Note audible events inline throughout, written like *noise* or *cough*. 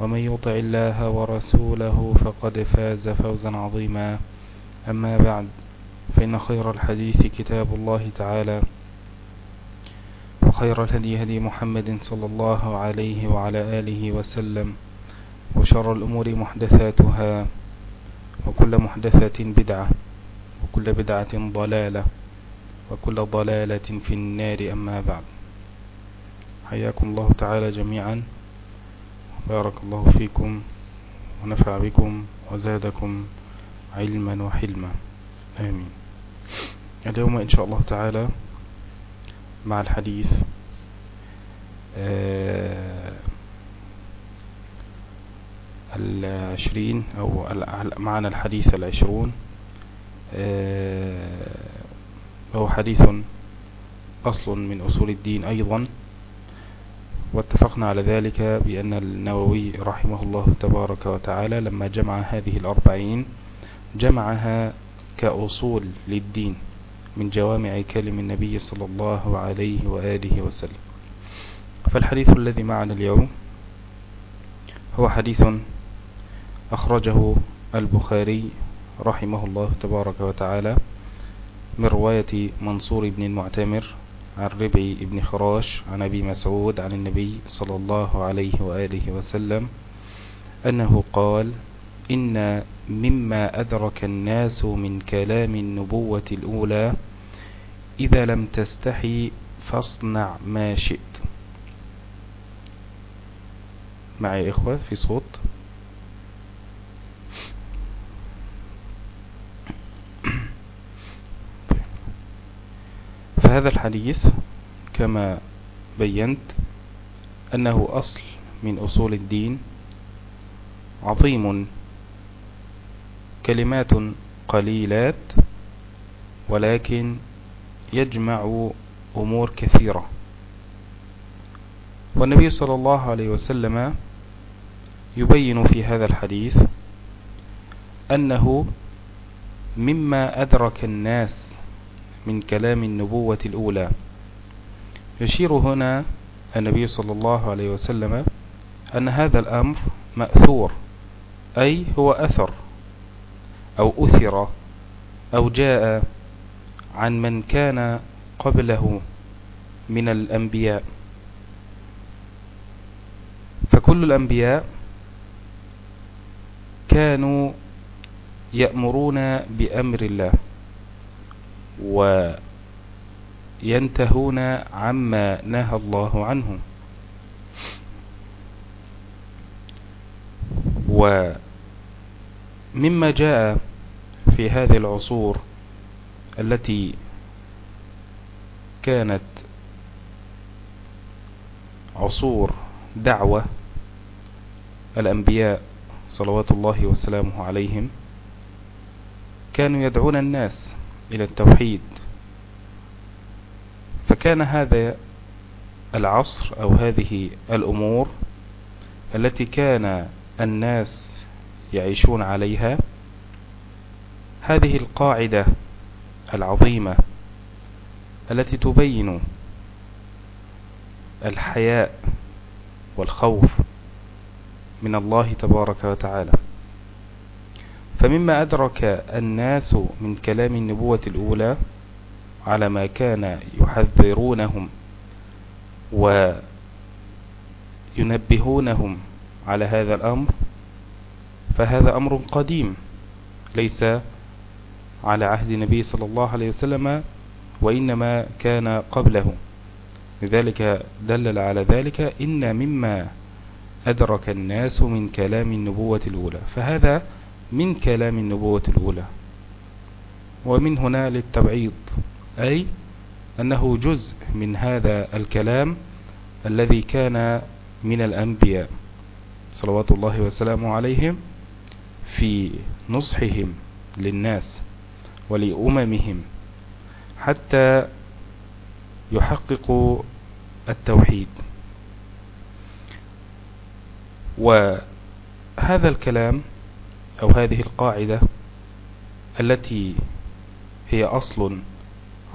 ومن يطع الله ورسوله فقد فاز فوزا عظيما. أما بعد فإن خير الحديث كتاب الله تعالى وخير الهدي هدي محمد صلى الله عليه وعلى آله وسلم وشر الأمور محدثاتها وكل محدثة بدعة وكل بدعة ضلالة وكل ضلالة في النار. أما بعد حياكم الله تعالى جميعا. بارك الله فيكم ونفع بكم وزادكم علما وحلما. آمين. اليوم إن شاء الله تعالى مع الحديث العشرين أو معنا الحديث العشرون هو حديث أصل من أصول الدين أيضا. واتفقنا على ذلك بأن النووي رحمه الله تبارك وتعالى لما جمع هذه الأربعين جمعها كأصول للدين من جوامع كلم النبي صلى الله عليه وآله وسلم. فالحديث الذي معنا اليوم هو حديث أخرجه البخاري رحمه الله تبارك وتعالى من رواية منصور بن المعتمر عن ربعي بن خراش عن أبي مسعود عن النبي صلى الله عليه وآله وسلم أنه قال إن مما أدرك الناس من كلام النبوة الأولى إذا لم تستحي فاصنع ما شئت معي إخوة في صوت؟ فهذا الحديث كما بينت أنه أصل من أصول الدين عظيم كلمات قليلات ولكن يجمع أمور كثيرة. والنبي صلى الله عليه وسلم يبين في هذا الحديث أنه مما أدرك الناس من كلام النبوة الأولى. يشير هنا النبي صلى الله عليه وسلم أن هذا الأمر مأثور أي هو أثر أو أثر أو جاء عن من كان قبله من الأنبياء. فكل الأنبياء كانوا يأمرون بأمر الله. وينتهون عما نهى الله عنه. ومما جاء في هذه العصور التي كانت عصور دعوة الأنبياء صلوات الله وسلامه عليهم كانوا يدعون الناس إلى التوحيد. فكان هذا العصر أو هذه الأمور التي كان الناس يعيشون عليها هذه القاعدة العظيمة التي تبين الحياء والخوف من الله تبارك وتعالى. فمما أدرك الناس من كلام النبوة الأولى على ما كان يحذرونهم وينبهونهم على هذا الأمر فهذا أمر قديم ليس على عهد النبي صلى الله عليه وسلم وإنما كان قبله. لذلك دلل على ذلك إن مما أدرك الناس من كلام النبوة الأولى. فهذا من كلام النبوة الأولى. ومن هنا للتبعيض أي أنه جزء من هذا الكلام الذي كان من الأنبياء صلوات الله وسلامه عليهم في نصحهم للناس ولأممهم حتى يحققوا التوحيد. وهذا الكلام أو هذه القاعدة التي هي أصل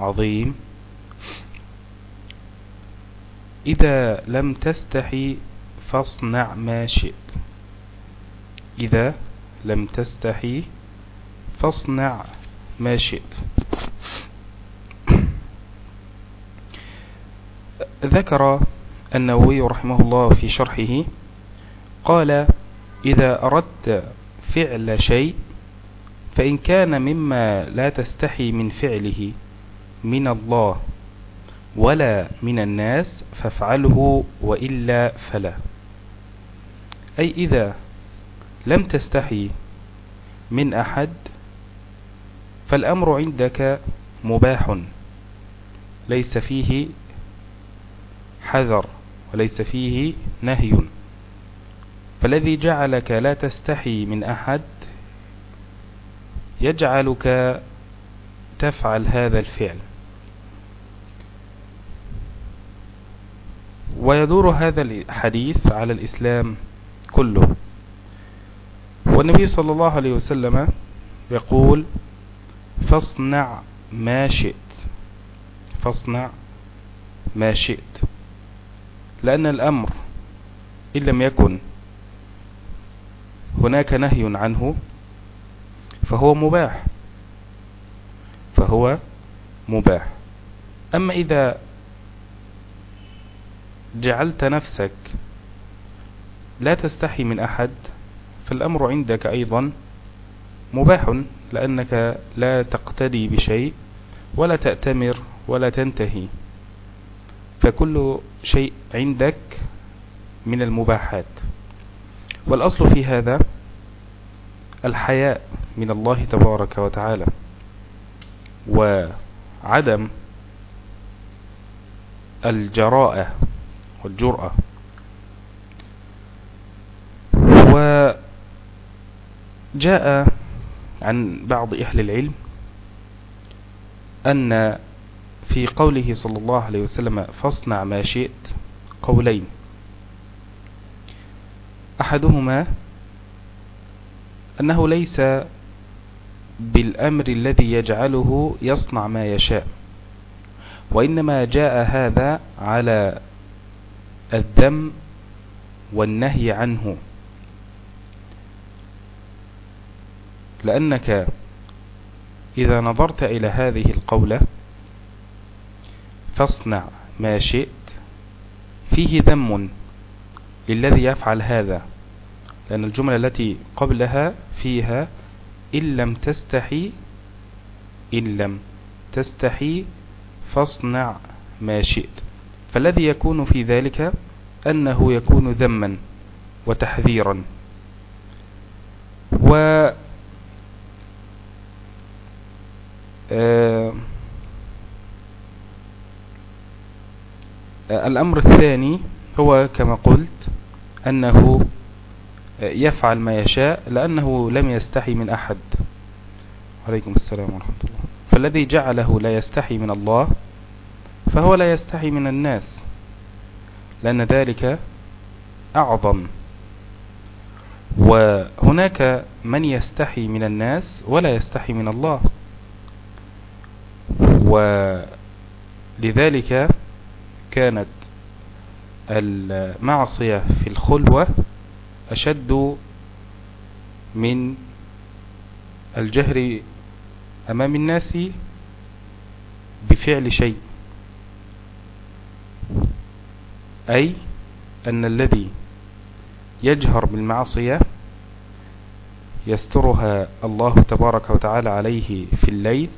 عظيم إذا لم تستحي فاصنع ما شئت. إذا لم تستحي فاصنع ما شئت. ذكر النووي رحمه الله في شرحه قال إذا أردت فعل شيء فإن كان مما لا تستحي من فعله من الله ولا من الناس فافعله وإلا فلا. أي إذا لم تستحي من أحد فالأمر عندك مباح ليس فيه حذر وليس فيه نهي. فالذي جعلك لا تستحي من أحد يجعلك تفعل هذا الفعل. ويدور هذا الحديث على الإسلام كله. والنبي صلى الله عليه وسلم يقول فاصنع ما شئت فاصنع ما شئت لأن الأمر إن لم يكن هناك نهي عنه فهو مباح. فهو مباح. أما إذا جعلت نفسك لا تستحي من أحد فالأمر عندك أيضا مباح لأنك لا تقتدي بشيء ولا تأتمر ولا تنتهي. فكل شيء عندك من المباحات. والأصل في هذا الحياء من الله تبارك وتعالى وعدم الجراءة والجرأة وجاء عن بعض أهل العلم أن في قوله صلى الله عليه وسلم فاصنع ما شئت قولين. أحدهما أنه ليس بالأمر الذي يجعله يصنع ما يشاء وإنما جاء هذا على الذم والنهي عنه. لأنك إذا نظرت إلى هذه القولة فاصنع ما شئت فيه ذم للذي يفعل هذا لأن الجملة التي قبلها فيها إن لم تستحي إن لم تستحي فاصنع ما شئت. فالذي يكون في ذلك أنه يكون ذما وتحذيرا. و آه، الأمر الثاني هو كما قلت أنه يفعل ما يشاء لأنه لم يستحي من أحد. عليكم السلام ورحمة الله. فالذي جعله لا يستحي من الله فهو لا يستحي من الناس لأن ذلك أعظم. وهناك من يستحي من الناس ولا يستحي من الله. ولذلك كانت المعصية في الخلوة أشد من الجهر أمام الناس بفعل شيء أي أن الذي يجهر بالمعصية يسترها الله تبارك وتعالى عليه في الليل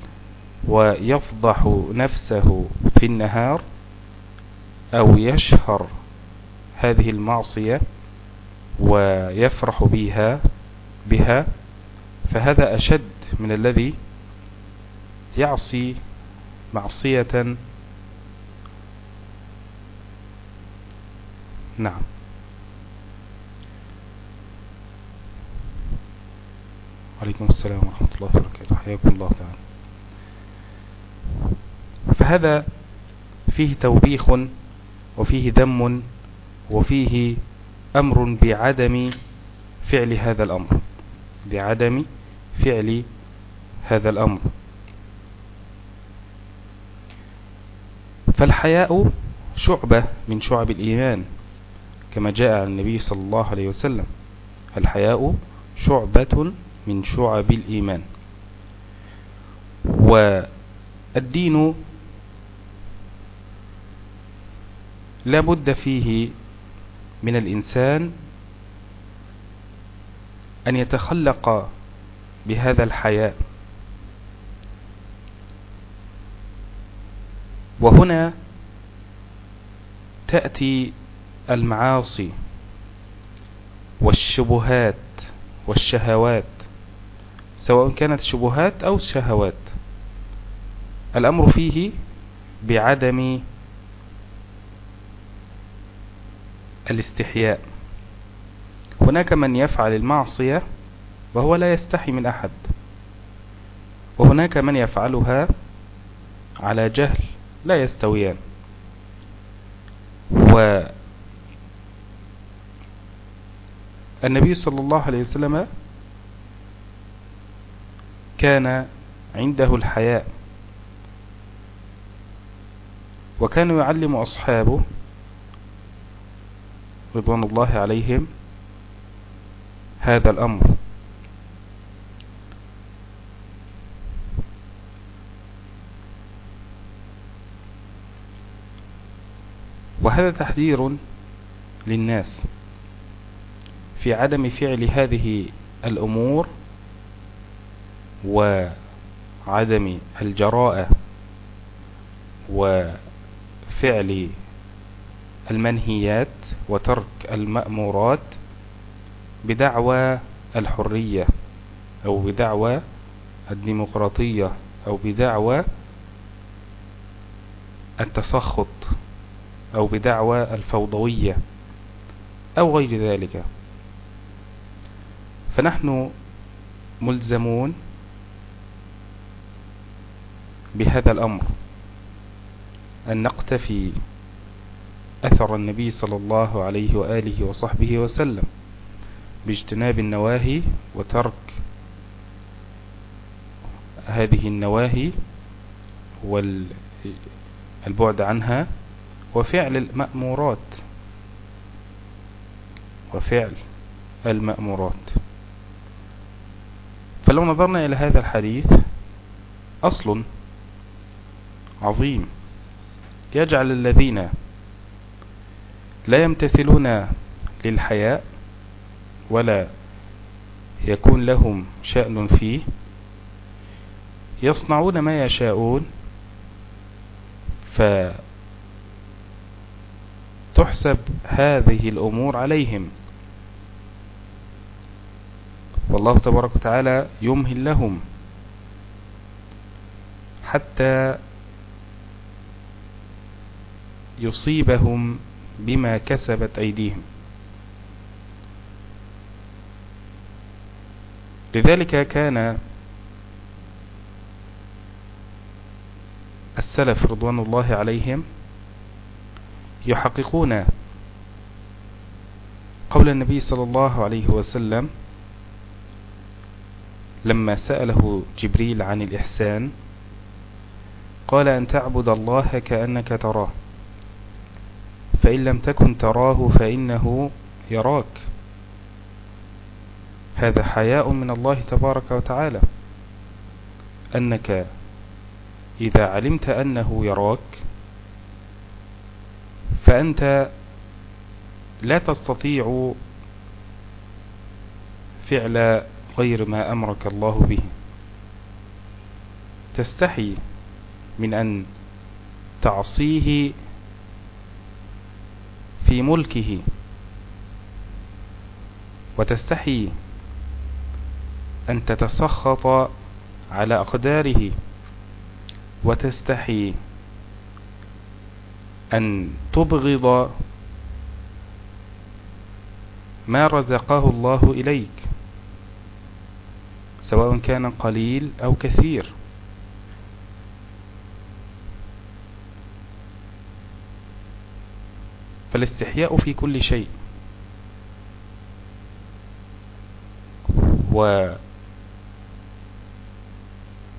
ويفضح نفسه في النهار أو يشهر هذه المعصية ويفرح بها بها فهذا أشد من الذي يعصي معصية. نعم. عليكم السلام ورحمة الله وبركاته. حياكم الله تعالى. فهذا فيه توبيخ وفيه دم وفيه أمر بعدم فعل هذا الأمر. بعدم فعل هذا الأمر. فالحياء شعبة من شعب الإيمان كما جاء عن النبي صلى الله عليه وسلم. الحياء شعبة من شعب الإيمان. والدين لا بد فيه من الإنسان أن يتخلق بهذا الحياء. وهنا تأتي المعاصي والشبهات والشهوات سواء كانت شبهات أو شهوات. الأمر فيه بعدم الاستحياء. هناك من يفعل المعصية وهو لا يستحي من أحد. وهناك من يفعلها على جهل لا يستويان. والنبي صلى الله عليه وسلم كان عنده الحياء. وكان يعلم أصحابه رضوان الله عليهم هذا الأمر. وهذا تحذير للناس في عدم فعل هذه الأمور وعدم الجراءة وفعل المنهيات وترك المأمورات بدعوى الحرية أو بدعوى الديمقراطية أو بدعوى التسخط أو بدعوى الفوضوية أو غير ذلك. فنحن ملزمون بهذا الأمر أن نقتفي أثر النبي صلى الله عليه وآله وصحبه وسلم باجتناب النواهي وترك هذه النواهي والبعد عنها وفعل المأمورات. وفعل المأمورات. فلو نظرنا إلى هذا الحديث أصل عظيم. يجعل الذين لا يمتثلون للحياء ولا يكون لهم شأن فيه. يصنعون ما يشاءون فتحسب هذه الأمور عليهم. والله تبارك وتعالى يمهل لهم حتى يصيبهم بما كسبت أيديهم. لذلك كان السلف رضوان الله عليهم يحققون قول النبي صلى الله عليه وسلم لما سأله جبريل عن الإحسان قال أن تعبد الله كأنك تراه. فإن لم تكن تراه فإنه يراك. هذا حياء من الله تبارك وتعالى. أنك إذا علمت أنه يراك فأنت لا تستطيع فعل غير ما أمرك الله به. تستحي من أن تعصيه في ملكه. وتستحي أن تتسخط على أقداره. وتستحي أن تبغض ما رزقه الله إليك سواء كان قليل أو كثير. فالاستحياء في كل شيء.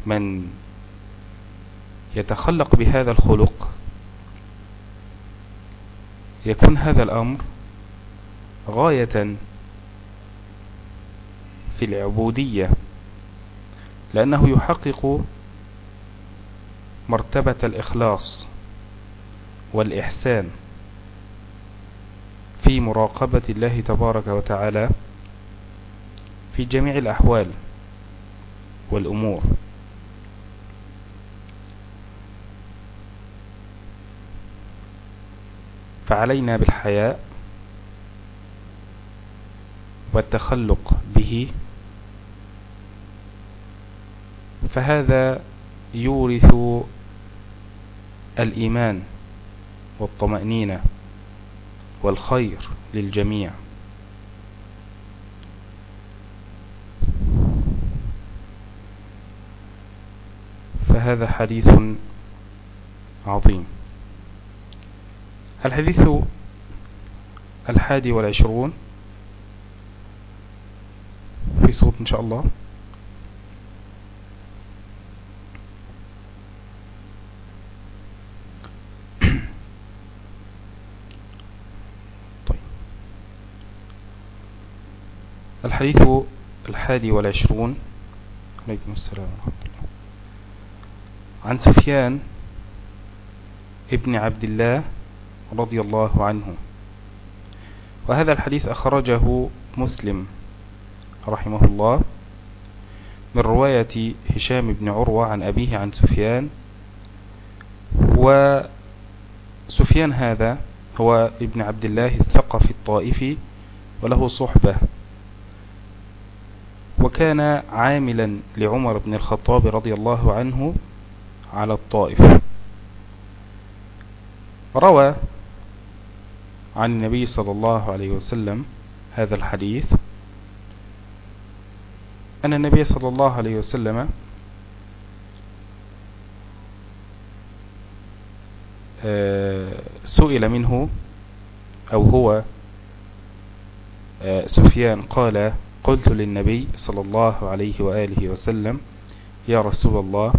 ومن يتخلق بهذا الخلق يكون هذا الأمر غاية في العبودية لأنه يحقق مرتبة الإخلاص والإحسان. في مراقبة الله تبارك وتعالى في جميع الأحوال والأمور. فعلينا بالحياء والتخلق به. فهذا يورث الإيمان والطمأنينة. والخير للجميع. فهذا حديث عظيم. الحديث الحادي والعشرون في صوت إن شاء الله طيب الحديث الحادي والعشرون. عليكم السلام ورحمة الله. عن سفيان ابن عبد الله رضي الله عنه. وهذا الحديث أخرجه مسلم رحمه الله من رواية هشام بن عروة عن أبيه عن سفيان. وسفيان هذا هو ابن عبد الله الثقفي الطائفي وله صحبة. وكان عاملا لعمر بن الخطاب رضي الله عنه على الطائف. روى عن النبي صلى الله عليه وسلم هذا الحديث. أن النبي صلى الله عليه وسلم آه، سئل منه أو هو آه، سفيان قال قلت للنبي صلى الله عليه وآله وسلم يا رسول الله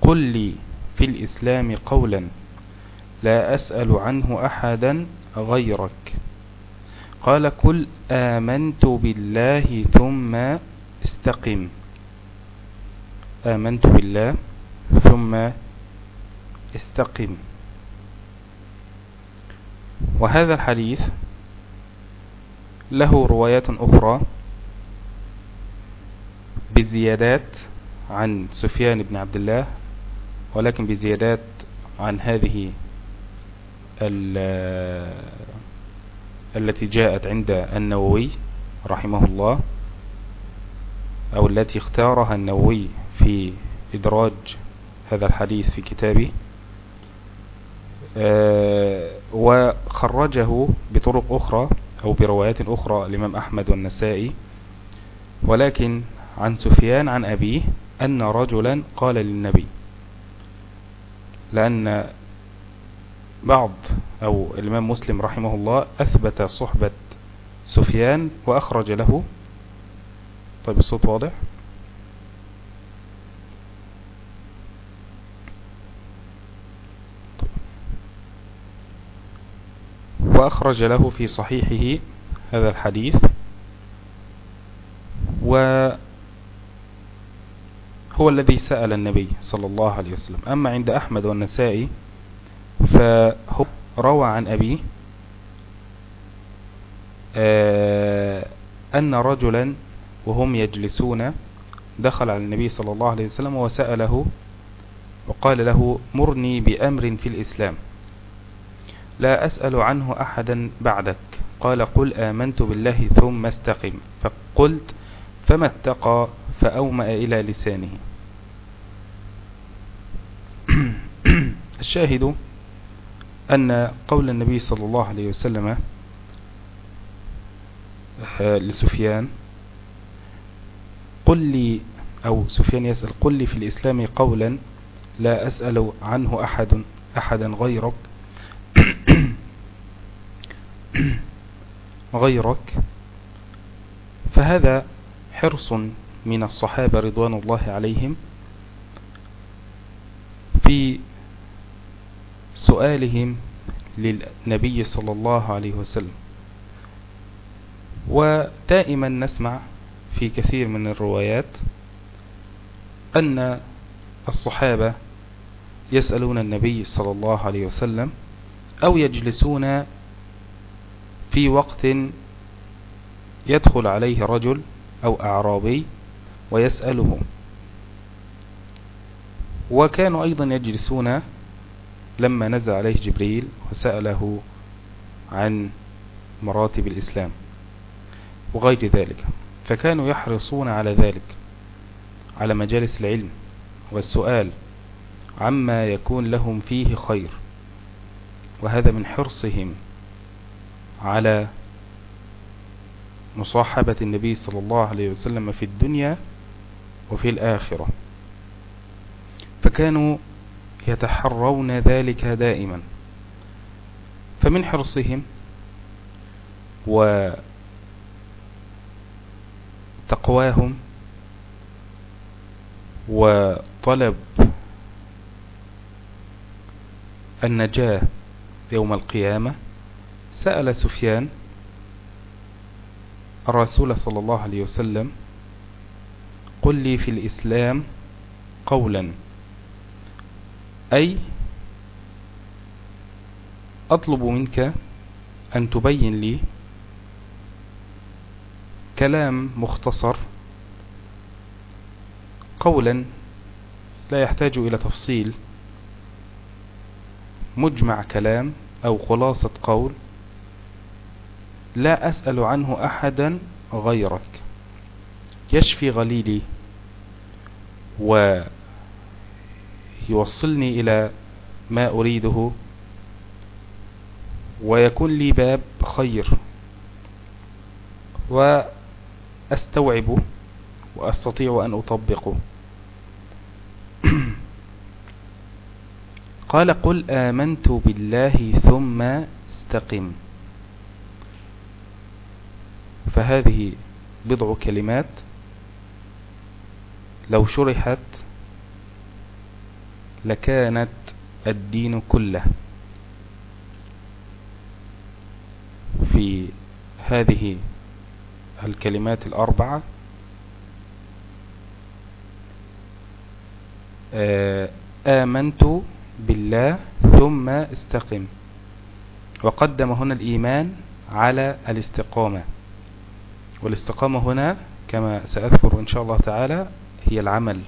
قل لي في الإسلام قولا لا أسأل عنه أحدا غيرك. قال قل آمنت بالله ثم استقم. آمنت بالله ثم استقم. وهذا الحديث له روايات أخرى بزيادات عن سفيان بن عبد الله ولكن بزيادات عن هذه التي جاءت عند النووي رحمه الله أو التي اختارها النووي في إدراج هذا الحديث في كتابه. آه، وخرجه بطرق أخرى أو بروايات أخرى الإمام أحمد والنسائي ولكن عن سفيان عن أبيه أن رجلا قال للنبي لأن بعض أو الإمام مسلم رحمه الله أثبت صحبة سفيان وأخرج له طيب الصوت واضح. وأخرج له في صحيحه هذا الحديث وهو الذي سأل النبي صلى الله عليه وسلم. أما عند أحمد والنسائي فهو روى عن أبيه آه، أن رجلا وهم يجلسون دخل على النبي صلى الله عليه وسلم وسأله وقال له مرني بأمر في الإسلام لا أسأل عنه أحدا بعدك. قال قل آمنت بالله ثم استقم. فقلت فما اتقى؟ فأومأ إلى لسانه. *clears throat* الشاهد أن قول النبي صلى الله عليه وسلم آه، لسفيان قل لي أو سفيان يسأل قل لي في الإسلام قولا لا أسأل عنه أحد أحدا غيرك *clears throat* غيرك فهذا حرص من الصحابة رضوان الله عليهم. في سؤالهم للنبي صلى الله عليه وسلم. ودائما نسمع في كثير من الروايات أن الصحابة يسألون النبي صلى الله عليه وسلم أو يجلسون في وقت يدخل عليه رجل أو أعرابي ويسأله وكانوا أيضا يجلسون لما نزل عليه جبريل وسأله عن مراتب الإسلام وغير ذلك. فكانوا يحرصون على ذلك على مجالس العلم والسؤال عما يكون لهم فيه خير. وهذا من حرصهم على مصاحبة النبي صلى الله عليه وسلم في الدنيا وفي الآخرة. فكانوا يتحرون ذلك دائما. فمن حرصهم وتقواهم وطلب النجاة يوم القيامة سأل سفيان الرسول صلى الله عليه وسلم قل لي في الإسلام قولا. أي أطلب منك أن تبين لي كلام مختصر قولا لا يحتاج إلى تفصيل مجمع كلام أو خلاصة قول لا أسأل عنه أحدا غيرك. يشفي غليلي ويوصلني إلى ما أريده ويكون لي باب خير وأستوعبه وأستطيع أن أطبقه. *clears throat* قال قل آمنت بالله ثم استقم. فهذه بضع كلمات لو شرحت لكانت الدين كله في هذه الكلمات الأربعة آه، آمنت بالله ثم استقم. وقدم هنا الإيمان على الاستقامة. والاستقامة هنا كما سأذكر إن شاء الله تعالى هي العمل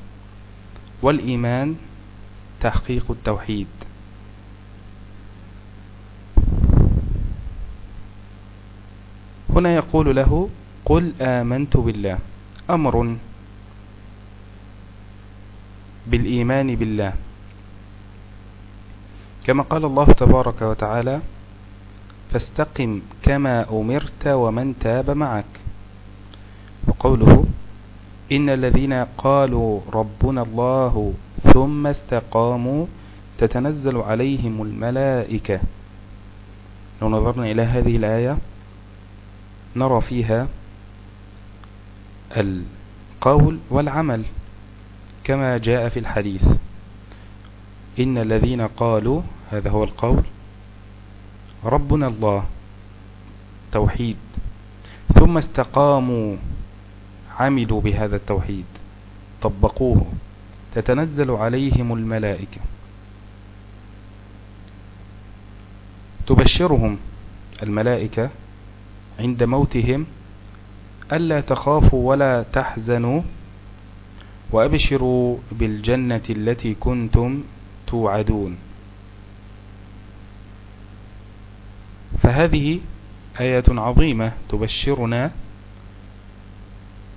والإيمان تحقيق التوحيد. هنا يقول له قل آمنت بالله. أمر بالإيمان بالله. كما قال الله تبارك وتعالى فاستقم كما أمرت ومن تاب معك. وقوله إن الذين قالوا ربنا الله ثم استقاموا تتنزل عليهم الملائكة. لو نظرنا إلى هذه الآية نرى فيها القول والعمل كما جاء في الحديث. إن الذين قالوا هذا هو القول ربنا الله توحيد. ثم استقاموا عملوا بهذا التوحيد. طبقوه. تتنزل عليهم الملائكة. تبشرهم الملائكة عند موتهم ألا تخافوا ولا تحزنوا وأبشروا بالجنة التي كنتم توعدون. فهذه آية عظيمة تبشرنا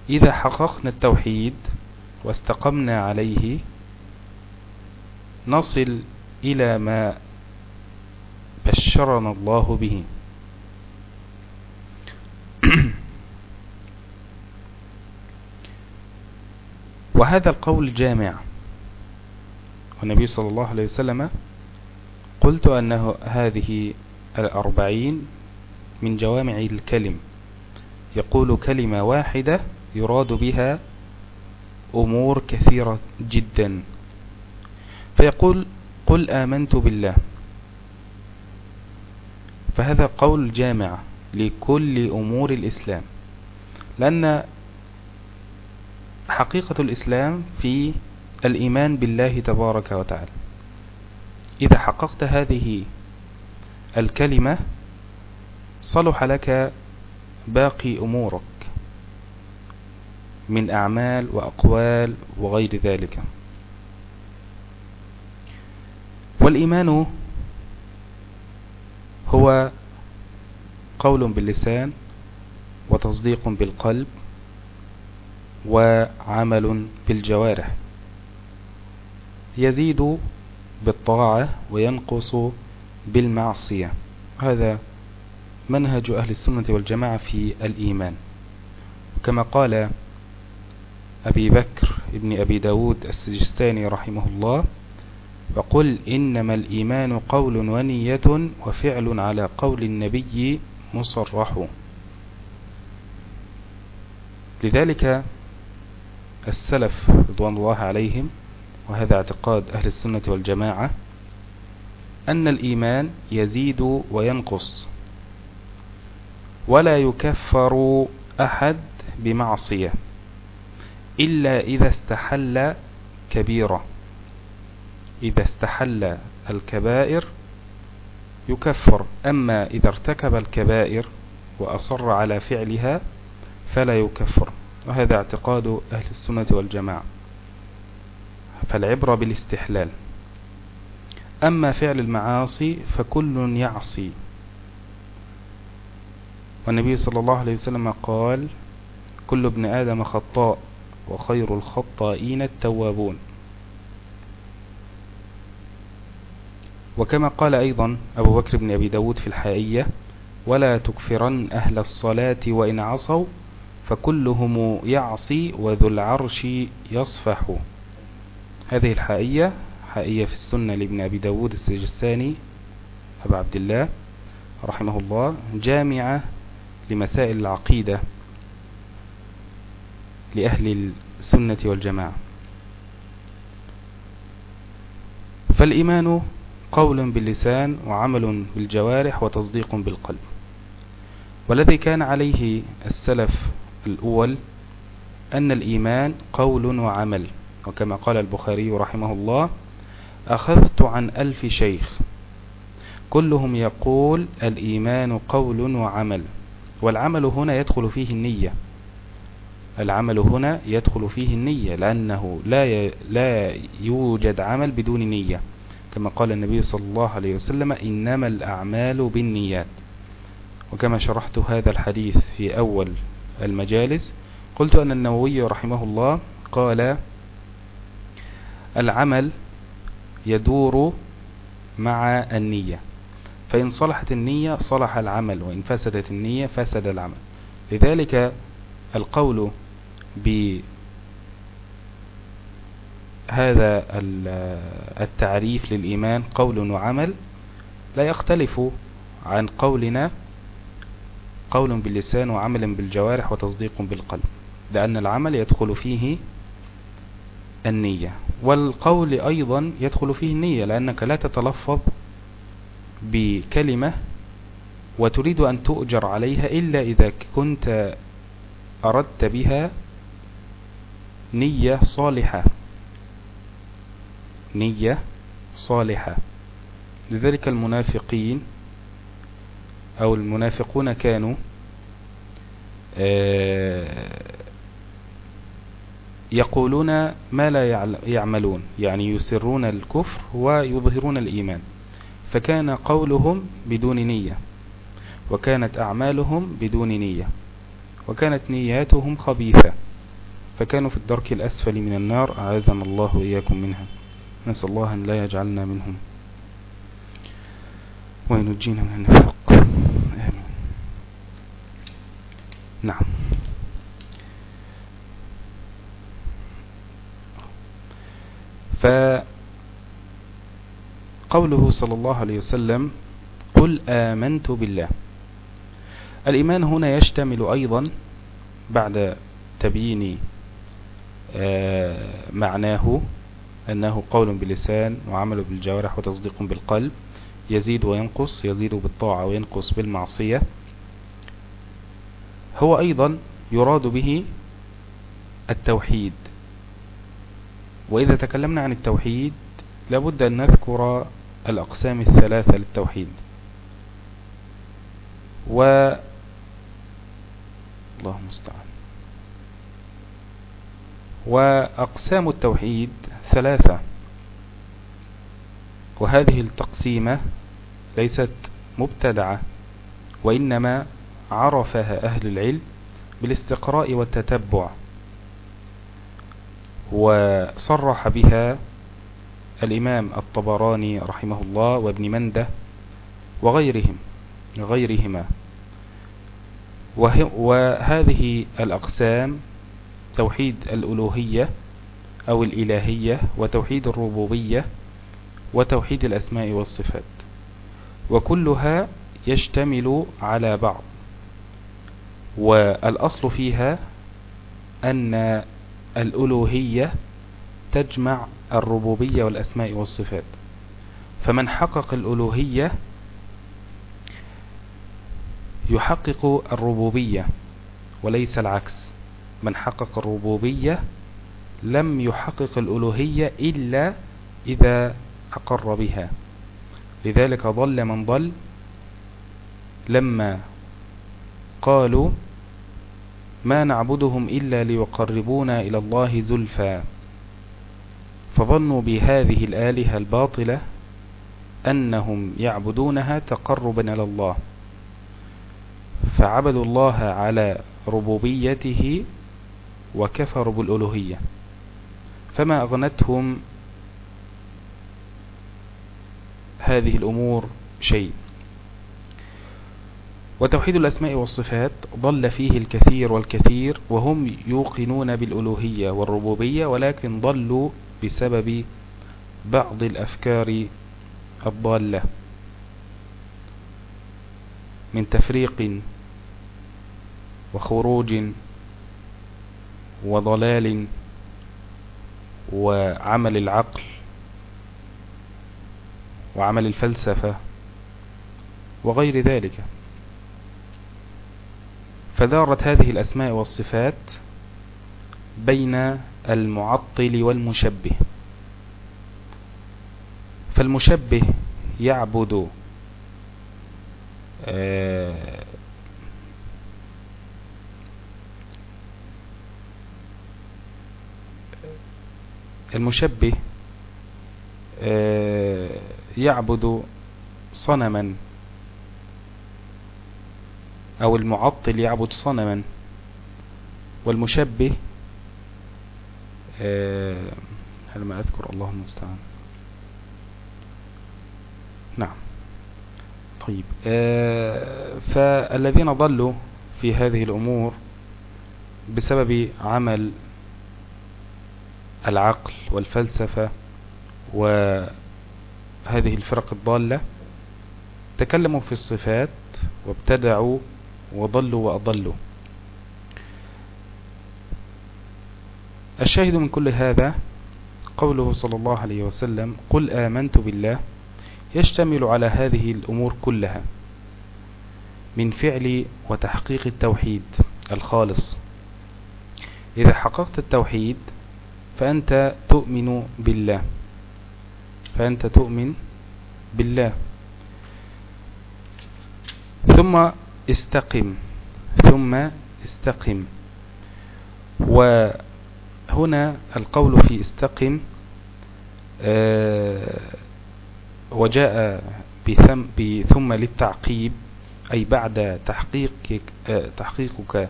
إذا حققنا التوحيد واستقمنا عليه نصل إلى ما بشرنا الله به. *clears throat* وهذا القول جامع. والنبي صلى الله عليه وسلم قلت أنه هذه الأربعين من جوامع الكلم. يقول كلمة واحدة يراد بها أمور كثيرة جدا. فيقول قل آمنت بالله. فهذا قول جامع لكل أمور الإسلام. لأن حقيقة الإسلام في الإيمان بالله تبارك وتعالى. إذا حققت هذه الكلمة صلح لك باقي أمورك. من أعمال وأقوال وغير ذلك. والإيمان هو قول باللسان وتصديق بالقلب وعمل بالجوارح. يزيد بالطاعة وينقص بالمعصية. هذا منهج أهل السنة والجماعة في الإيمان. كما قال أبي بكر ابن أبي داود السجستاني رحمه الله وقل إنما الإيمان قول ونية وفعل على قول النبي مصرح. لذلك السلف رضوان الله عليهم وهذا اعتقاد أهل السنة والجماعة أن الإيمان يزيد وينقص ولا يكفر أحد بمعصية. إلا إذا استحل كبيرة. إذا استحل الكبائر يكفر أما إذا ارتكب الكبائر وأصر على فعلها فلا يكفر. وهذا اعتقاد أهل السنة والجماعة. فالعبرة بالاستحلال. أما فعل المعاصي فكل يعصي. والنبي صلى الله عليه وسلم قال كل ابن آدم خطاء وخير الخطائين التوابون. وكما قال أيضا أبو بكر بن أبي داود في الحائية ولا تكفرن أهل الصلاة وإن عصوا فكلهم يعصي وذو العرش يصفح. هذه الحائية حائية في السنة لابن أبي داود السجستاني أبا عبد الله رحمه الله جامعة لمسائل العقيدة. لأهل السنة والجماعة. فالإيمان قول باللسان وعمل بالجوارح وتصديق بالقلب. والذي كان عليه السلف الأول أن الإيمان قول وعمل. وكما قال البخاري رحمه الله أخذت عن ألف شيخ. كلهم يقول الإيمان قول وعمل. والعمل هنا يدخل فيه النية. العمل هنا يدخل فيه النية لأنه لا لا يوجد عمل بدون نية. كما قال النبي صلى الله عليه وسلم إنما الأعمال بالنيات. وكما شرحت هذا الحديث في أول المجالس قلت أن النووي رحمه الله قال العمل يدور مع النية. فإن صلحت النية صلح العمل وإن فسدت النية فسد العمل. لذلك القول بهذا التعريف للإيمان قول وعمل لا يختلف عن قولنا قول باللسان وعمل بالجوارح وتصديق بالقلب لأن العمل يدخل فيه النية والقول أيضا يدخل فيه النية لأنك لا تتلفظ بكلمة وتريد أن تؤجر عليها إلا إذا كنت أردت بها نية صالحة. نية صالحة. لذلك المنافقين أو المنافقون كانوا آه، يقولون ما لا يعملون. يعني يسرون الكفر ويظهرون الإيمان. فكان قولهم بدون نية. وكانت أعمالهم بدون نية. وكانت نياتهم خبيثة. فكانوا في الدرك الأسفل من النار أعاذنا الله وإياكم منها. نسأل الله أن لا يجعلنا منهم. وينجينا من النفاق. آمين. نعم. فقوله صلى الله عليه وسلم قل آمنت بالله. الإيمان هنا يشتمل أيضا بعد تبيين معناه أنه قول باللسان وعمل بالجوارح وتصديق بالقلب يزيد وينقص يزيد بالطاعة وينقص بالمعصية. هو أيضا يراد به التوحيد. وإذا تكلمنا عن التوحيد لابد أن نذكر الأقسام الثلاثة للتوحيد. و الله المستعان وأقسام التوحيد ثلاثة. وهذه التقسيمة ليست مبتدعة وإنما عرفها أهل العلم بالاستقراء والتتبع وصرح بها الإمام الطبراني رحمه الله وابن منده وغيرهم غيرهما. وهذه الأقسام توحيد الألوهية أو الإلهية وتوحيد الربوبية وتوحيد الأسماء والصفات. وكلها يشتمل على بعض. والأصل فيها أن الألوهية تجمع الربوبية والأسماء والصفات. فمن حقق الألوهية يحقق الربوبية وليس العكس. من حقق الربوبية لم يحقق الألوهية إلا إذا أقر بها. لذلك ضل من ضل لما قالوا ما نعبدهم إلا ليقربونا إلى الله زلفا فظنوا بهذه الآلهة الباطلة أنهم يعبدونها تقربا إلى الله. فعبدوا الله على ربوبيته وكفروا بالألوهية. فما أغنتهم هذه الأمور شيء. وتوحيد الأسماء والصفات ضل فيه الكثير والكثير وهم يوقنون بالألوهية والربوبية ولكن ضلوا بسبب بعض الأفكار الضالة. من تفريق وخروج وضلال وعمل العقل وعمل الفلسفة وغير ذلك. فدارت هذه الأسماء والصفات بين المعطل والمشبه. فالمشبه يعبد آه، المشبه آه، يعبد صنما أو المعطل يعبد صنما والمشبه آه، هل ما أذكر الله المستعان. نعم. طيب آه، فالذين ضلوا في هذه الأمور بسبب عمل العقل والفلسفة وهذه الفرق الضالة تكلموا في الصفات وابتدعوا وضلوا وأضلوا. الشاهد من كل هذا قوله صلى الله عليه وسلم قل آمنت بالله يشتمل على هذه الأمور كلها من فعل وتحقيق التوحيد الخالص. إذا حققت التوحيد فأنت تؤمن بالله. فأنت تؤمن بالله. ثم استقم. ثم استقم. وهنا القول في استقم آه، وجاء بثم للتعقيب أي بعد تحقيقك, آه، تحقيقك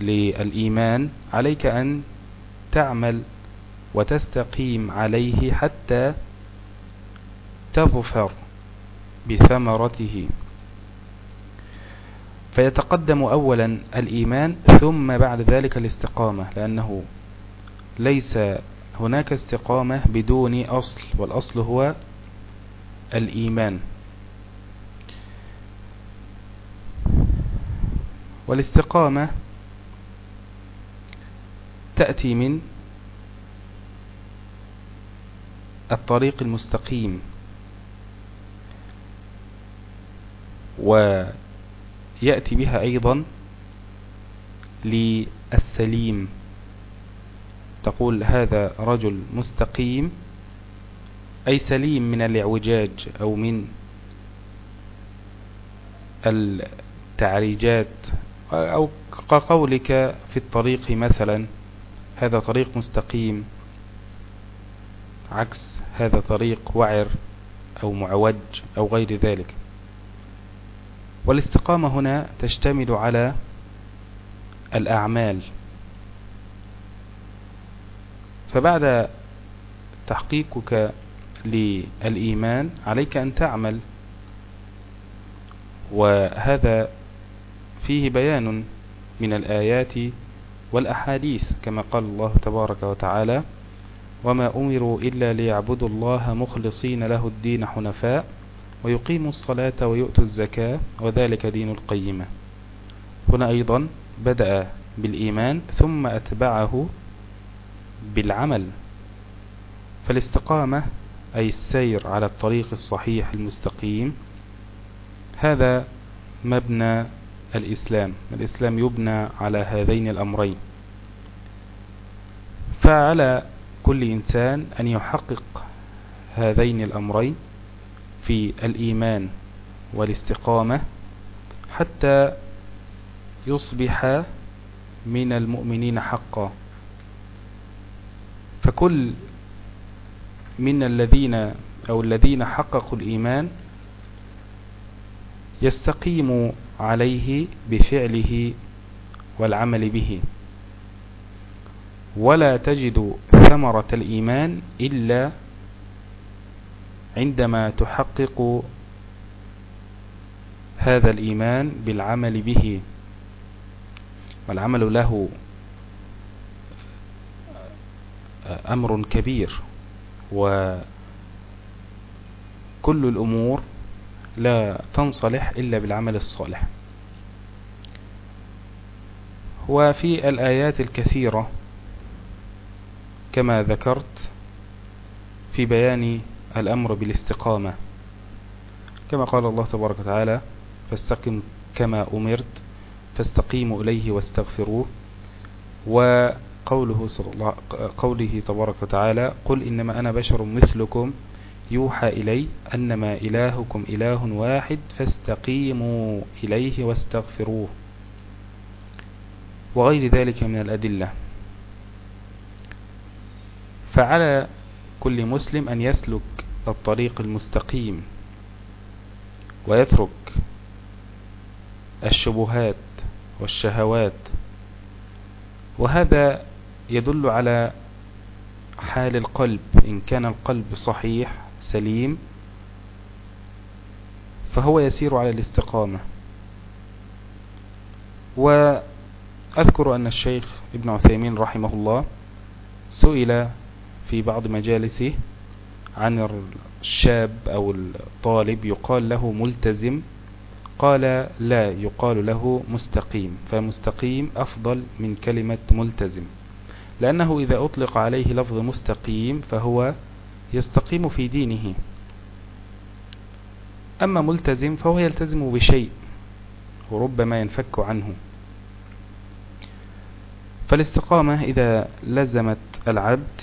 للإيمان عليك أن تعمل وتستقيم عليه حتى تظفر بثمرته. فيتقدم أولا الإيمان ثم بعد ذلك الاستقامة لأنه ليس هناك استقامة بدون أصل والأصل هو الإيمان. والاستقامة تأتي من الطريق المستقيم. ويأتي بها أيضا للسليم. تقول هذا رجل مستقيم أي سليم من الاعوجاج أو من التعريجات. أو كقولك في الطريق مثلا هذا طريق مستقيم. عكس هذا طريق وعر أو معوج أو غير ذلك. والاستقامة هنا تشتمل على الأعمال. فبعد تحقيقك للإيمان عليك أن تعمل. وهذا فيه بيان من الآيات والأحاديث كما قال الله تبارك وتعالى وما أمروا إلا ليعبدوا الله مخلصين له الدين حنفاء ويقيموا الصلاة ويؤتوا الزكاة وذلك دين القيمة. هنا أيضا بدأ بالإيمان ثم أتبعه بالعمل. فالاستقامة أي السير على الطريق الصحيح المستقيم هذا مبنى الإسلام. الإسلام يبنى على هذين الأمرين. فعلى كل إنسان أن يحقق هذين الأمرين في الإيمان والاستقامة حتى يصبح من المؤمنين حقا. فكل من الذين أو الذين حققوا الإيمان يستقيم عليه بفعله والعمل به. ولا تجد ثمرة الإيمان إلا عندما تحقق هذا الإيمان بالعمل به. والعمل له أمر كبير وكل الأمور لا تنصلح إلا بالعمل الصالح. وفي الآيات الكثيرة كما ذكرت في بيان الأمر بالاستقامة. كما قال الله تبارك وتعالى فاستقم كما أمرت فاستقيموا إليه واستغفروه. وقوله صلى الله قوله تبارك وتعالى قل إنما أنا بشر مثلكم يوحى إلي أنما إلهكم إله واحد فاستقيموا إليه واستغفروه. وغير ذلك من الأدلة. فعلى كل مسلم أن يسلك الطريق المستقيم ويترك الشبهات والشهوات وهذا يدل على حال القلب. إن كان القلب صحيح سليم فهو يسير على الاستقامة. وأذكر أن الشيخ ابن عثيمين رحمه الله سئل في بعض مجالسه عن الشاب أو الطالب يقال له ملتزم قال لا يقال له مستقيم فمستقيم أفضل من كلمة ملتزم لأنه إذا أطلق عليه لفظ مستقيم فهو يستقيم في دينه. أما ملتزم فهو يلتزم بشيء وربما ينفك عنه. فالاستقامة إذا لزمت العبد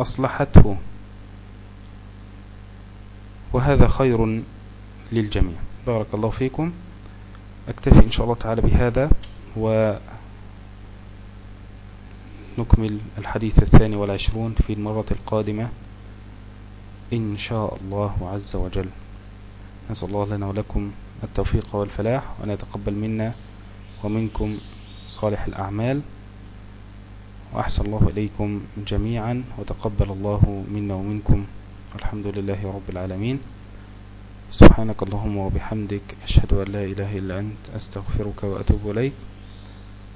أصلحته. وهذا خير للجميع. بارك الله فيكم. أكتفي إن شاء الله تعالى بهذا و نكمل الحديث الثاني والعشرون في المرة القادمة إن شاء الله عز وجل. نسأل الله لنا ولكم التوفيق والفلاح وأن يتقبل منا ومنكم صالح الأعمال. وأحسن الله إليكم جميعا وتقبل الله منا ومنكم الحمد لله رب العالمين. سبحانك اللهم وبحمدك أشهد أن لا إله إلا أنت أستغفرك وأتوب إليك.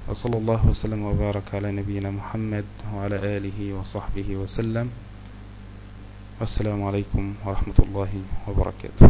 وصلى الله وسلم وبارك على نبينا محمد وعلى آله وصحبه وسلم. والسلام عليكم ورحمة الله وبركاته.